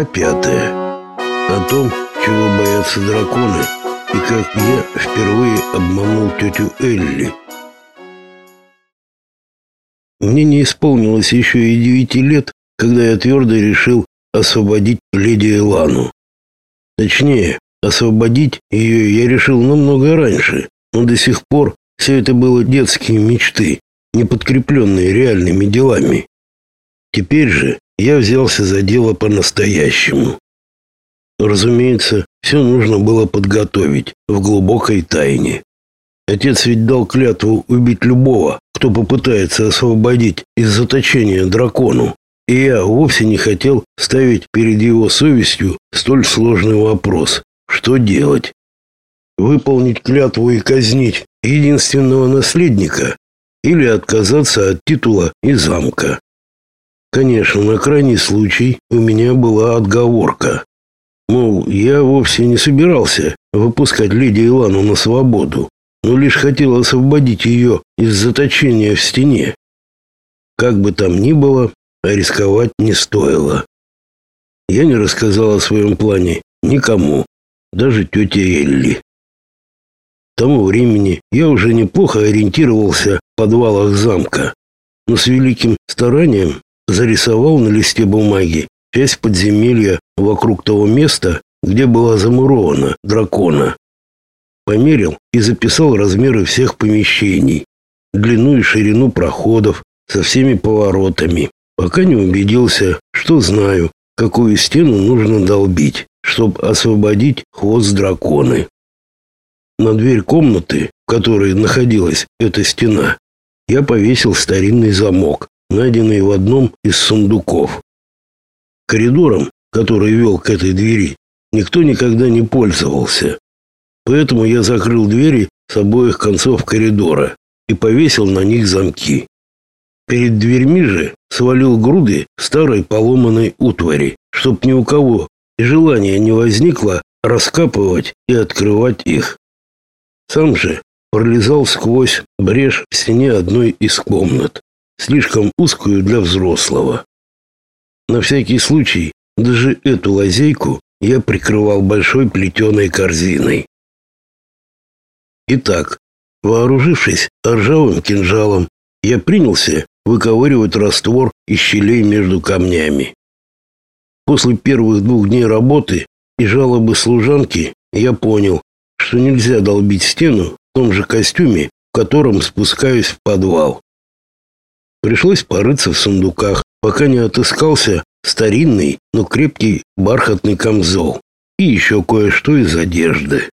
Глава пятая. О том, чего боятся драконы и как я впервые обманул тетю Элли. Мне не исполнилось еще и девяти лет, когда я твердо решил освободить леди Элану. Точнее, освободить ее я решил намного раньше, но до сих пор все это было детские мечты, не подкрепленные реальными делами. Теперь же я взялся за дело по-настоящему. Разумеется, все нужно было подготовить в глубокой тайне. Отец ведь дал клятву убить любого, кто попытается освободить из заточения дракону. И я вовсе не хотел ставить перед его совестью столь сложный вопрос. Что делать? Выполнить клятву и казнить единственного наследника или отказаться от титула и замка? Конечно, на крайний случай у меня была отговорка. Мол, я вовсе не собирался выпускать леди Илану на свободу, но лишь хотел освободить ее из заточения в стене. Как бы там ни было, а рисковать не стоило. Я не рассказал о своем плане никому, даже тете Элли. К тому времени я уже неплохо ориентировался в подвалах замка, но с великим старанием зарисовал на листе бумаги часть подземелья вокруг того места, где была замурована дракона. Померил и записал размеры всех помещений, длину и ширину проходов со всеми поворотами, пока не убедился, что знаю, какую стену нужно долбить, чтобы освободить хвост драконы. На дверь комнаты, в которой находилась эта стена, я повесил старинный замок, найденный в одном из сундуков. Коридором, который вел к этой двери, никто никогда не пользовался. Поэтому я закрыл двери с обоих концов коридора и повесил на них замки. Перед дверьми же свалил груды старой поломанной утвари, чтоб ни у кого и желания не возникло раскапывать и открывать их. Сам же пролезал сквозь брешь в стене одной из комнат слишком узкую для взрослого. На всякий случай даже эту лазейку я прикрывал большой плетеной корзиной. Итак, вооружившись ржавым кинжалом, я принялся выковыривать раствор из щелей между камнями. После первых двух дней работы и жалобы служанки я понял, что нельзя долбить стену в том же костюме, в котором спускаюсь в подвал. Пришлось порыться в сундуках, пока не отыскался старинный, но крепкий бархатный камзол и еще кое-что из одежды.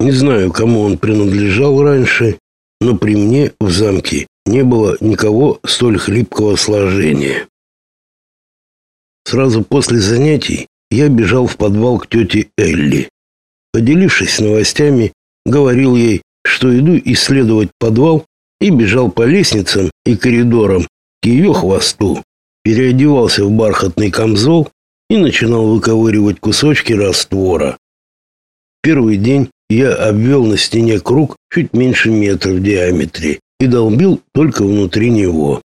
Не знаю, кому он принадлежал раньше, но при мне в замке не было никого столь хлипкого сложения. Сразу после занятий я бежал в подвал к тете Элли. Поделившись новостями, говорил ей, что иду исследовать подвал и бежал по лестницам и коридорам к ее хвосту, переодевался в бархатный камзол и начинал выковыривать кусочки раствора. Первый день я обвел на стене круг чуть меньше метра в диаметре и долбил только внутри него.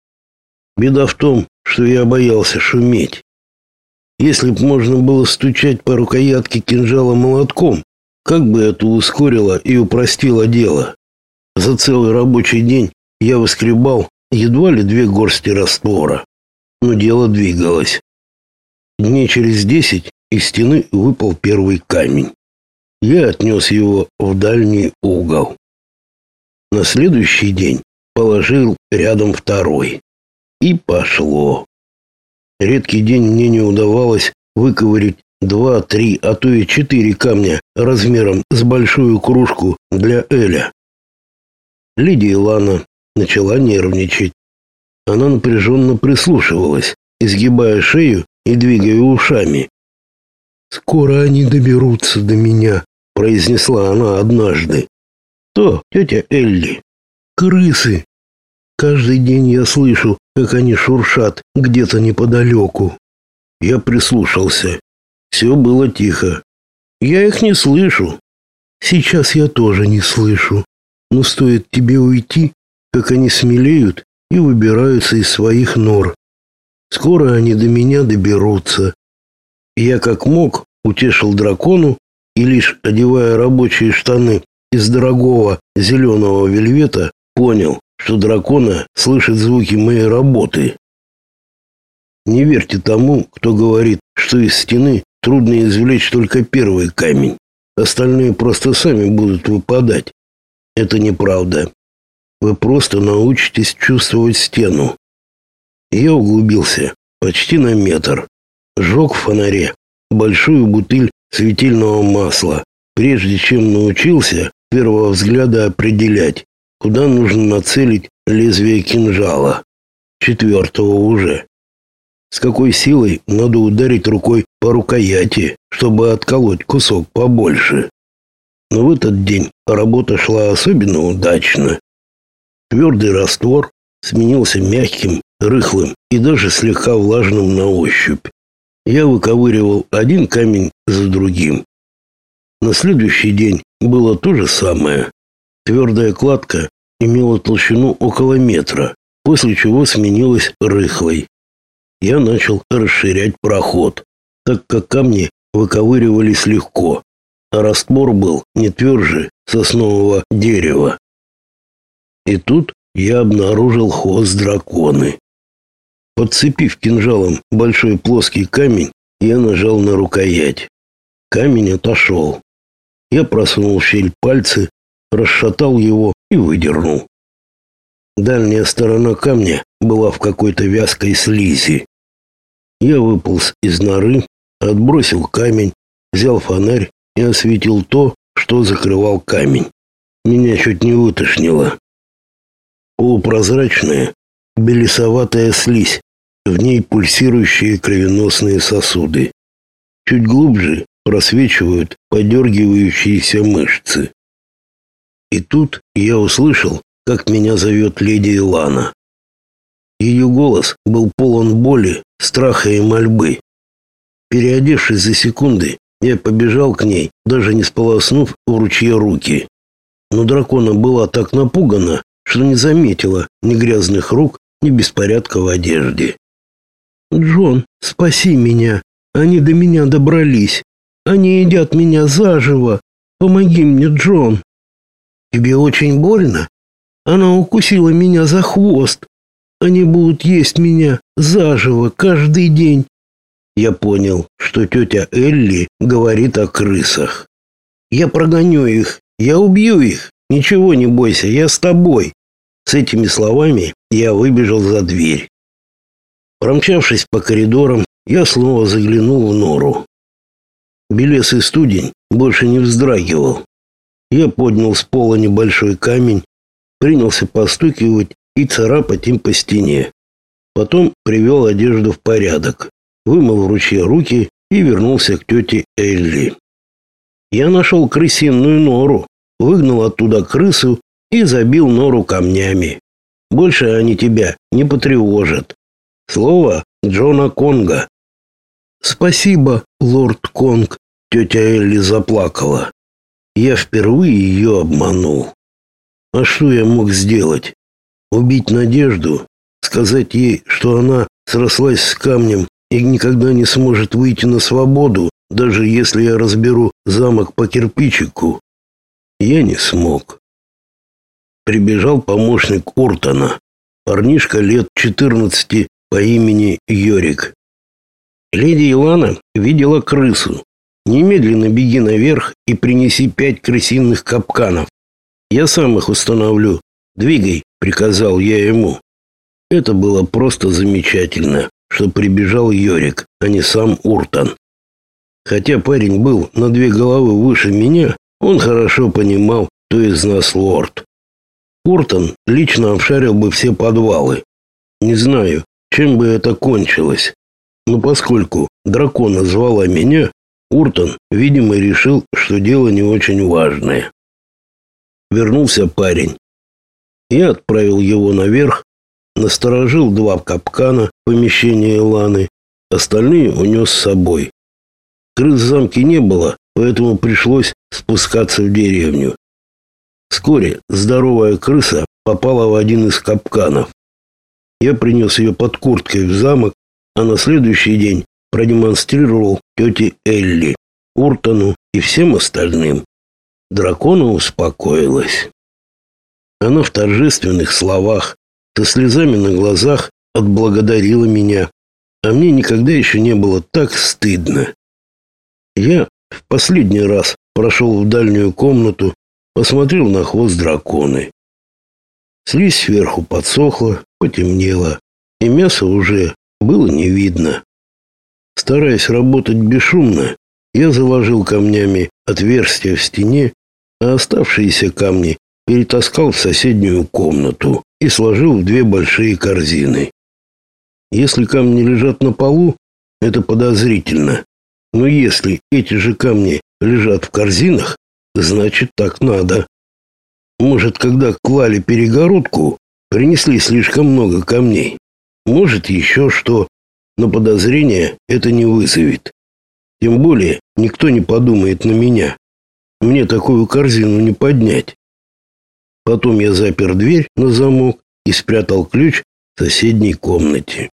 Беда в том, что я боялся шуметь. Если б можно было стучать по рукоятке кинжала молотком, как бы это ускорило и упростило дело. За целый рабочий день я выскребал едва ли две горсти раствора, но дело двигалось. Дней через десять из стены выпал первый камень. Я отнес его в дальний угол. На следующий день положил рядом второй. И пошло. Редкий день мне не удавалось выковырять два, три, а то и четыре камня размером с большую кружку для Эля. Лидия Лана начала нервничать. Она напряженно прислушивалась, изгибая шею и двигая ушами. «Скоро они доберутся до меня», — произнесла она однажды. «То, тетя Элли. Крысы. Каждый день я слышу, как они шуршат где-то неподалеку». Я прислушался. Все было тихо. «Я их не слышу». «Сейчас я тоже не слышу». Но стоит тебе уйти, как они смелеют и выбираются из своих нор. Скоро они до меня доберутся. Я как мог утешил дракону и лишь одевая рабочие штаны из дорогого зеленого вельвета, понял, что дракона слышит звуки моей работы. Не верьте тому, кто говорит, что из стены трудно извлечь только первый камень. Остальные просто сами будут выпадать. Это неправда. Вы просто научитесь чувствовать стену. Я углубился почти на метр. Жег в фонаре большую бутыль светильного масла, прежде чем научился первого взгляда определять, куда нужно нацелить лезвие кинжала. Четвертого уже. С какой силой надо ударить рукой по рукояти, чтобы отколоть кусок побольше. Но в этот день работа шла особенно удачно. Твердый раствор сменился мягким, рыхлым и даже слегка влажным на ощупь. Я выковыривал один камень за другим. На следующий день было то же самое. Твердая кладка имела толщину около метра, после чего сменилась рыхлой. Я начал расширять проход, так как камни выковыривались легко, а раствор был не тверже соснового дерева. И тут я обнаружил хвост драконы. Подцепив кинжалом большой плоский камень, я нажал на рукоять. Камень отошел. Я просунул в щель пальцы, расшатал его и выдернул. Дальняя сторона камня была в какой-то вязкой слизи. Я выполз из норы, отбросил камень, взял фонарь и осветил то, что закрывал камень. Меня чуть не вытошнило полупрозрачная, белесоватая слизь, в ней пульсирующие кровеносные сосуды. Чуть глубже просвечивают подергивающиеся мышцы. И тут я услышал, как меня зовет леди Илана. Ее голос был полон боли, страха и мольбы. Переодевшись за секунды, я побежал к ней, даже не сполоснув в ручье руки. Но дракона была так напугана, что не заметила ни грязных рук, ни беспорядка в одежде. «Джон, спаси меня! Они до меня добрались! Они едят меня заживо! Помоги мне, Джон!» «Тебе очень больно?» Она укусила меня за хвост. Они будут есть меня заживо каждый день. Я понял, что тетя Элли говорит о крысах. Я прогоню их, я убью их. Ничего не бойся, я с тобой. С этими словами я выбежал за дверь. Промчавшись по коридорам, я снова заглянул в нору. Белесый студень больше не вздрагивал. Я поднял с пола небольшой камень, принялся постукивать и царапать им по стене. Потом привел одежду в порядок, вымыл в ручье руки и вернулся к тете Элли. Я нашел крысиную нору, выгнал оттуда крысу и забил нору камнями. Больше они тебя не потревожат. Слово Джона Конга. Спасибо, лорд Конг, тетя Элли заплакала. Я впервые ее обманул. А что я мог сделать? Убить Надежду, сказать ей, что она срослась с камнем и никогда не сможет выйти на свободу, даже если я разберу замок по кирпичику. Я не смог прибежал помощник Уртона, парнишка лет 14 по имени Йорик. Леди Илана видела крысу. Немедленно беги наверх и принеси пять крысиных капканов. Я сам их установлю. Двигай, приказал я ему. Это было просто замечательно, что прибежал Йорик, а не сам Уртон. Хотя парень был на две головы выше меня, он хорошо понимал, кто из нас лорд. Куртон лично обшарил бы все подвалы. Не знаю, чем бы это кончилось. Но поскольку дракона звала меня, Уртон, видимо, решил, что дело не очень важное. Вернулся парень. Я отправил его наверх, насторожил два капкана в помещении Ланы, остальные унес с собой. Крыс в замке не было, поэтому пришлось спускаться в деревню. Вскоре здоровая крыса попала в один из капканов. Я принес ее под курткой в замок, а на следующий день продемонстрировал тете Элли, Уртону и всем остальным. Дракона успокоилась. Она в торжественных словах, со слезами на глазах отблагодарила меня, а мне никогда еще не было так стыдно. Я в последний раз прошел в дальнюю комнату, посмотрел на хвост драконы. Слизь сверху подсохла, потемнела, и мяса уже было не видно. Стараясь работать бесшумно, я заложил камнями отверстие в стене, а оставшиеся камни перетаскал в соседнюю комнату и сложил в две большие корзины. Если камни лежат на полу, это подозрительно. Но если эти же камни лежат в корзинах, значит так надо. Может, когда клали перегородку, принесли слишком много камней. Может, еще что, но подозрения это не вызовет. Тем более, никто не подумает на меня. Мне такую корзину не поднять. Потом я запер дверь на замок и спрятал ключ в соседней комнате.